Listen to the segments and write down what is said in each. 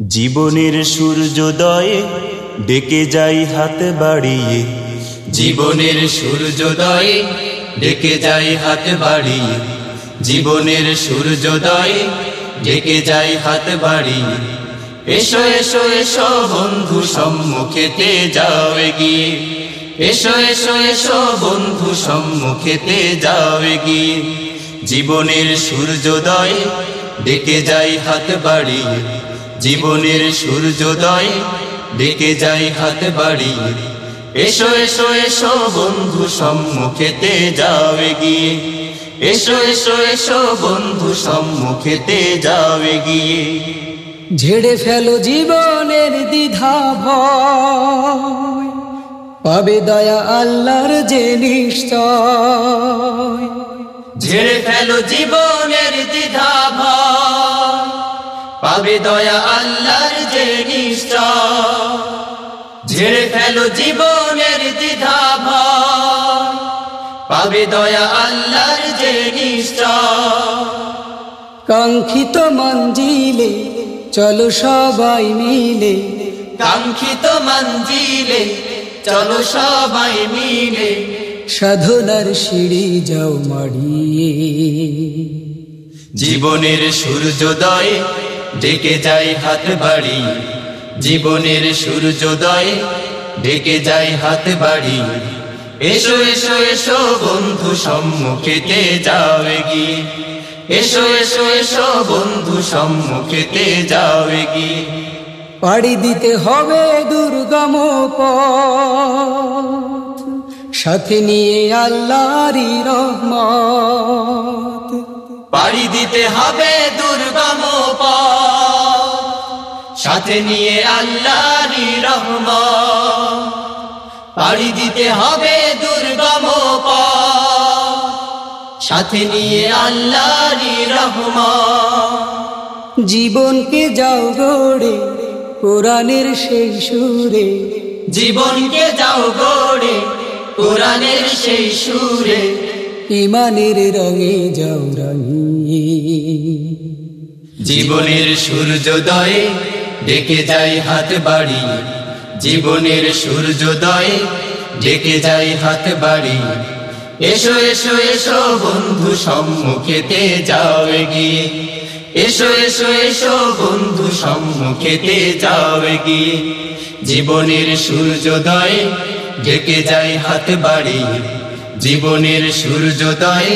জীবনের সূর্যোদয়ে ডেকে যাই হাত বাড়িয়ে। জীবনের সূর্যোদয়ে ডেকে যাই হাত বাড়িয়ে। জীবনের সূর্যোদয়ে ডেকে যাই হাত বাড়িয়ে। এসো এসো এসো বন্ধু সম্মুখেতে যাও এগিয়ে। এসো এসো এসো বন্ধু সম্মুখেতে যাও এগিয়ে। জীবনের সূর্যোদয়ে ডেকে যাই হাত বাড়িয়ে। জীবনের সূর্যোদয় ডেকে যাই হাত বাড়িয়ে এসো এসো এসো বন্ধু সম্মুখেতে যাও এগিয়ে। এসো এসো এসো বন্ধু সম্মুখেতে যাও এগিয়ে। ঝেড়ে ফেলো জীবনের দ্বিধা ভয়। পাবে দয়া আল্লাহর যে নিশ্চয়। ঝেড়ে ফেলো জীবনের দ্বিধা পাবে দয়া আল্লাহর যে নিশ্চয়। ঝেড়ে ফেলো জীবনের দ্বিধা পাবে দয়া আল্লাহর যে নিশ্চয়। কাঙ্ক্ষিত মঞ্জিলে চলো সবাই মিলে। কাঙ্ক্ষিত মঞ্জিলে চলো সবাই মিলে। সাধনার সিঁড়ি যাও মাড়িয়ে। জীবনের সূর্যোদয়ে ডেকে যাই হাত বাড়ি। জীবনের সূর্যোদয়, ডেকে যাই হাত বাড়ি। এসো এসো এসো বন্ধু, সম্মুখেতে যাও এগিয়ে। এসো এসো এসো বন্ধু, সম্মুখেতে যাও এগিয়ে। পাড়ি দিতে হবে দুর্গম পথ, সাথে নিয়ে আল্লাহরি রহমত। পাড়ি দিতে হবে দুর্গম সাথে নিয়ে আল্লাহরি রহমত। পাড়ি দিতে হবে দুর্গম সাথে নিয়ে আল্লাহরি রহমত। জীবনকে যাও গড়ে কোরআনের সেই সুরে। জীবনকে যাও গড়ে কোরআনের সেই সুরে। ইমানের রঙে যাও রাঙিয়ে জীবনের সূর্যোদয়ে ডেকে যাই হাত বাড়ি। জীবনের সূর্যোদয়ে ডেকে যাই হাত বাড়ি। এসো এসো এসো বন্ধু, সম্মুখেতে যাও এগিয়ে। এসো এসো এসো বন্ধু, সম্মুখেতে যাও এগিয়ে। জীবনের সূর্যোদয়ে ডেকে যাই হাত বাড়ি। জীবনের সূর্যোদয়ে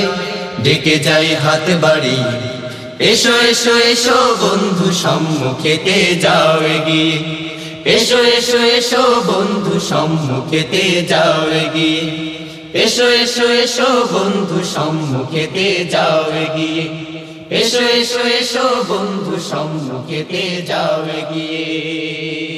ডেকে যাই হাত বাড়ি। এসো এসো এসো বন্ধু সম্মুখেতে যাও এগিয়ে। এসো এসো এসো বন্ধু সম্মুখেতে যাও এগিয়ে। এসো এসো এসো বন্ধু সম্মুখেতে যাও এগিয়ে। এসো এসো এসো বন্ধু সম্মুখেতে যাও এগিয়ে।